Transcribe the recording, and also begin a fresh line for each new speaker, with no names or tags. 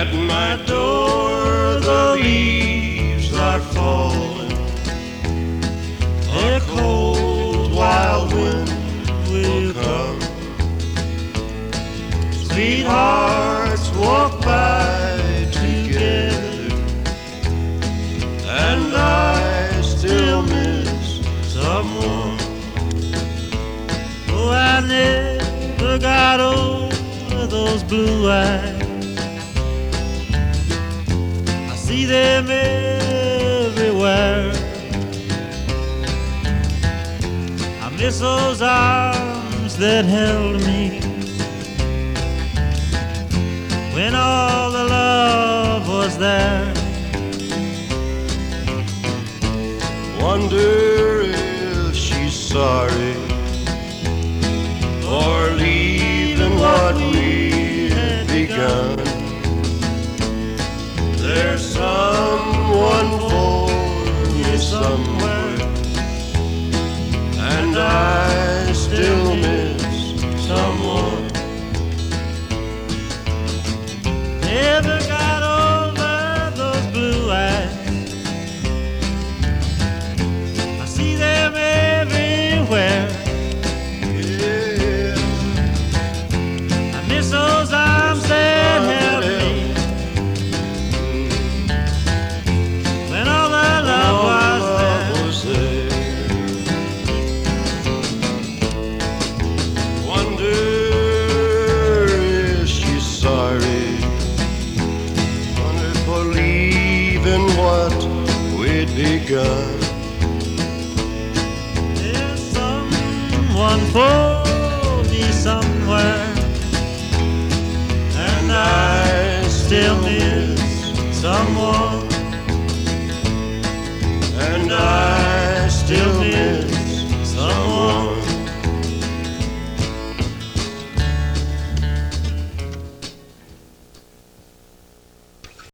At my door, the leaves are falling. A cold, wild wind will come. Sweethearts walk by together, and I still miss someone.
Oh, I never got over those blue eyes. See them everywhere. I miss those arms that held me when all the love was there.
Wonder if she's sorry somewhere, what we'd begun. There's someone for me somewhere, and I still miss someone, and I
still.